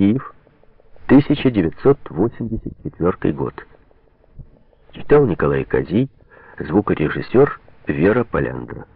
Киев, 1984 год. Читал Николай Козий, звукорежиссер Вера Поляндра.